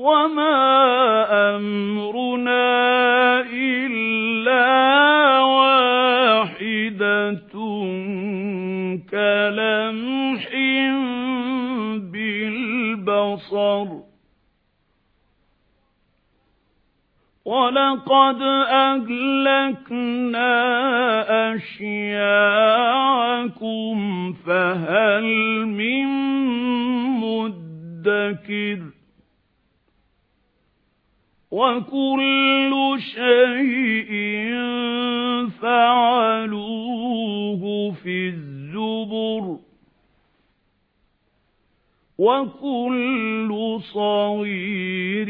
وَمَا أَمْرُنَا إِلَّا وَاحِدَةٌ كَلَمْحٍ بِالْبَصَرِ وَلَقَدْ أَهْلَكْنَا أَشْيَاعَكُمْ فَهَلْ مِن مُّدَّكِرٍ وَكُلُّ شَيْءٍ فَعَلُوهُ فِي الزُّبُرِ. وَكُلُّ صَغِيرٍ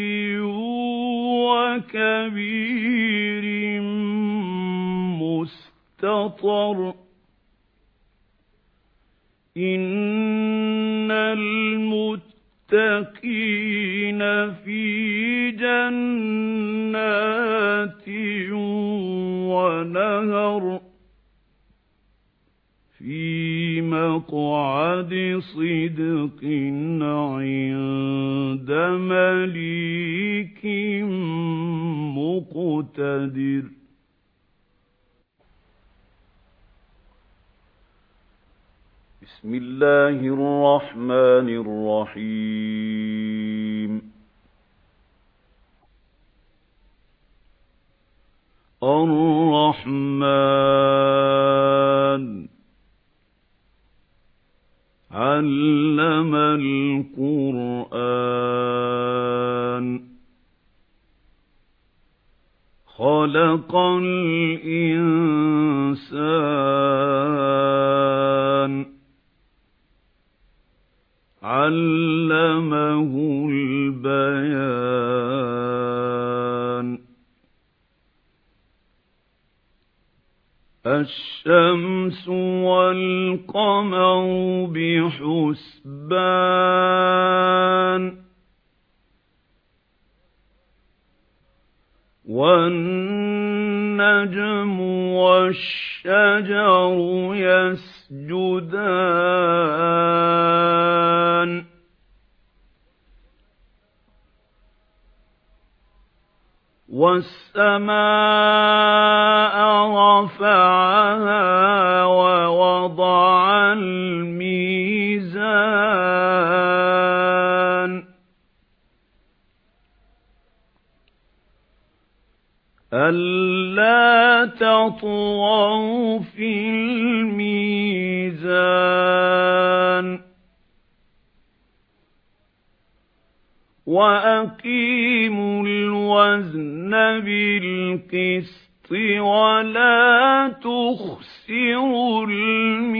وَكَبِيرٍ مُسْتَطَرٌ. إِنَّ الْمُتَّقِينَ فِي جَنَّاتٍ وَنَهَرٍ فِي مَقْعَدِ صِدْقٍ عِندَ مَلِيكٍ مُقْتَدِرٍ. بسم الله الرحمن الرحيم. الرحمن. عَلَّمَ الْقُرْآنَ. خَلَقَ الْإِنسَانَ. عَلَّمَهُ الشَّمْسُ وَالْقَمَرُ بِحُسْبَانٍ وَالنَّجْمُ وَالشَّجَرُ يَسْجُدَانِ وَالسَّمَاءَ أَلَّا تَطْغَوْا فِي الْمِيزَانِ وَأَقِيمُوا الْوَزْنَ بِالْقِسْطِ وَلَا تُخْسِرُوا الْمِيزَانَ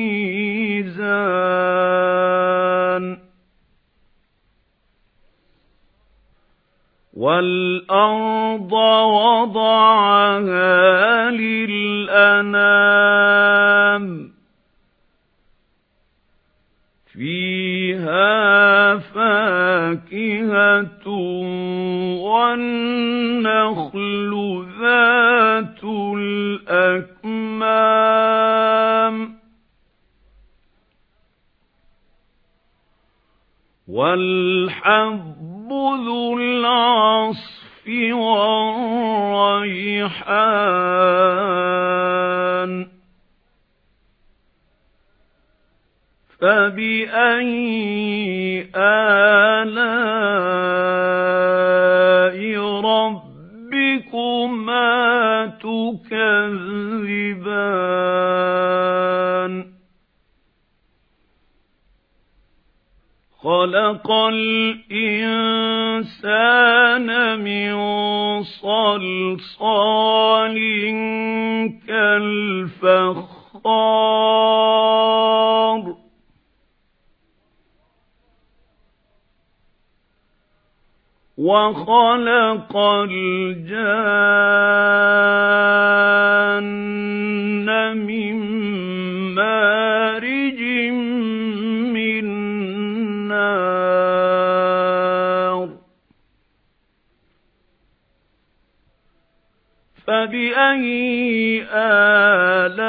وَالْأَرْضَ وَضَعَهَا لِلْأَنَامِ فِيهَا فَاكِهَةٌ وَالنَّخْلُ ذَاتُ الْأَكْمَامِ وَالْحَبُّ ذُو الْعَصْفِ وَالرَّيْحَانُ. فَبِأَيِّ آلَاءِ رَبِّكُمَا تُكَذِّبَانِ؟ خَلَقَ الْإِنسَانَ مِنْ صَلْصَالٍ كَالْفَخَّارِ. وَخَلَقَ الْجَانَّ فَبِأَيِّ آلَاءِ